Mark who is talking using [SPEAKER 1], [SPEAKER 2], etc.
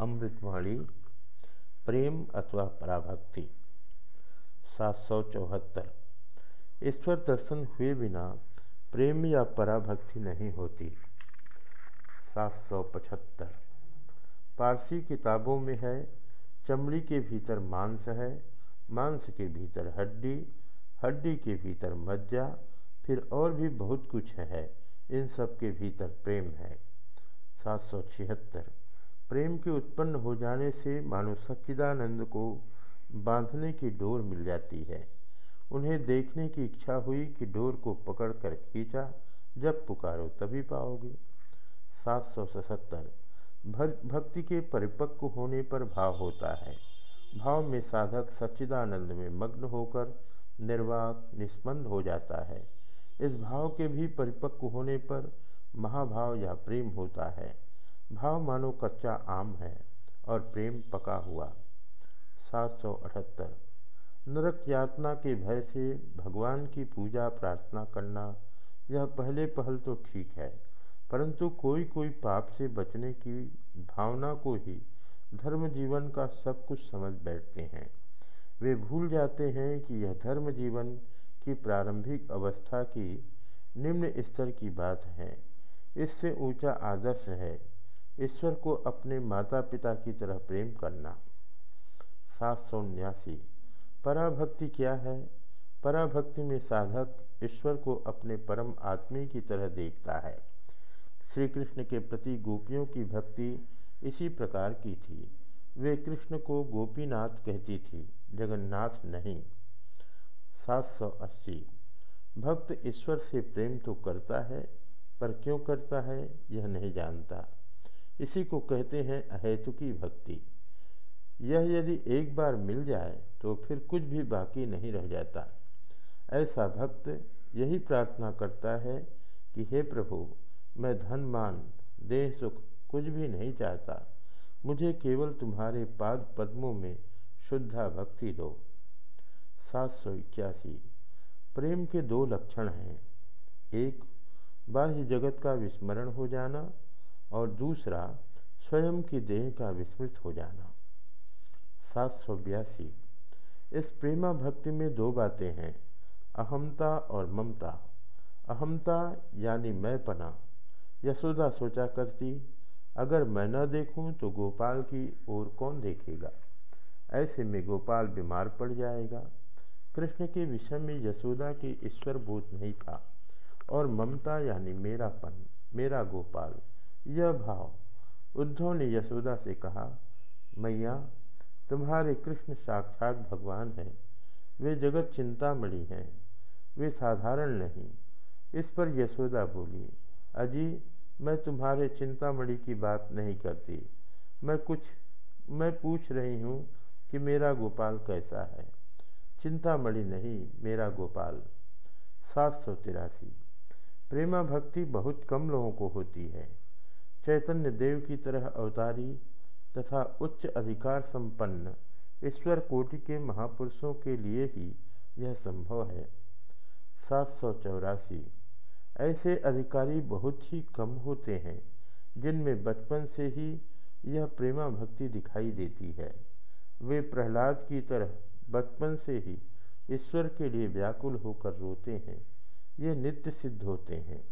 [SPEAKER 1] अमृतवाणी, प्रेम अथवा पराभक्ति, सात सौ चौहत्तर। ईश्वर दर्शन हुए बिना प्रेम या पराभक्ति नहीं होती। सात सौ पचहत्तर। पारसी किताबों में है, चमड़ी के भीतर मांस है, मांस के भीतर हड्डी हड्डी के भीतर मज्जा, फिर और भी बहुत कुछ है, इन सब के भीतर प्रेम है। सात सौ छिहत्तर। प्रेम के उत्पन्न हो जाने से मानो सच्चिदानंद को बांधने की डोर मिल जाती है। उन्हें देखने की इच्छा हुई कि डोर को पकड़कर खींचा, जब पुकारो तभी पाओगे। सात सौ सतहत्तर। भक्ति के परिपक्व होने पर भाव होता है। भाव में साधक सच्चिदानंद में मग्न होकर निर्वाक निष्पन्द हो जाता है। इस भाव के भी परिपक्व होने पर महाभाव या प्रेम होता है। भाव मानो कच्चा आम है और प्रेम पका हुआ। सात सौ अठहत्तर। नरक यातना के भय से भगवान की पूजा प्रार्थना करना, यह पहले पहल तो ठीक है, परंतु कोई कोई पाप से बचने की भावना को ही धर्म जीवन का सब कुछ समझ बैठते हैं। वे भूल जाते हैं कि यह धर्म जीवन की प्रारंभिक अवस्था की निम्न स्तर की बात है। इससे ऊँचा आदर्श है। ईश्वर को अपने माता पिता की तरह प्रेम करना। सात सौ उन्यासी। पराभक्ति क्या है? पराभक्ति में साधक ईश्वर को अपने परम आत्मी की तरह देखता है। श्री कृष्ण के प्रति गोपियों की भक्ति इसी प्रकार की थी। वे कृष्ण को गोपीनाथ कहती थी, जगन्नाथ नहीं। सात सौ अस्सी। भक्त ईश्वर से प्रेम तो करता है, पर क्यों करता है, यह नहीं जानता। इसी को कहते हैं अहेतुकी भक्ति। यह यदि एक बार मिल जाए तो फिर कुछ भी बाकी नहीं रह जाता। ऐसा भक्त यही प्रार्थना करता है कि हे प्रभु, मैं धन मान देह सुख कुछ भी नहीं चाहता। मुझे केवल तुम्हारे पाद पद्मों में शुद्धा भक्ति दो। सात सौ इक्यासी। प्रेम के दो लक्षण हैं। एक, बाह्य जगत का विस्मरण हो जाना। और दूसरा, स्वयं की देह का विस्मृत हो जाना। सात सौ बयासी। इस प्रेमा भक्ति में दो बातें हैं अहमता और ममता। अहमता यानी मैं पना यशोदा सोचा करती, अगर मैं न देखूँ तो गोपाल की ओर कौन देखेगा? ऐसे में गोपाल बीमार पड़ जाएगा। कृष्ण के विषय में यशोदा की ईश्वर बोध नहीं था। और ममता यानी मेरापन, मेरा गोपाल यह भाव उद्धव ने यशोदा से कहा, मैया, तुम्हारे कृष्ण साक्षात भगवान हैं। वे जगत चिंतामणि हैं। वे साधारण नहीं। इस पर यशोदा बोली, अजी, मैं तुम्हारे चिंतामणि की बात नहीं करती। मैं कुछ, मैं पूछ रही हूँ कि मेरा गोपाल कैसा है। चिंतामणि नहीं, मेरा गोपाल। सात सौ तिरासी। प्रेमा भक्ति बहुत कम लोगों को होती है। चैतन्य देव की तरह अवतारी तथा उच्च अधिकार संपन्न ईश्वर कोटि के महापुरुषों के लिए ही यह संभव है। सात सौ चौरासी। ऐसे अधिकारी बहुत ही कम होते हैं, जिनमें बचपन से ही यह प्रेमा भक्ति दिखाई देती है। वे प्रहलाद की तरह बचपन से ही ईश्वर के लिए व्याकुल होकर रोते हैं। ये नित्य सिद्ध होते हैं।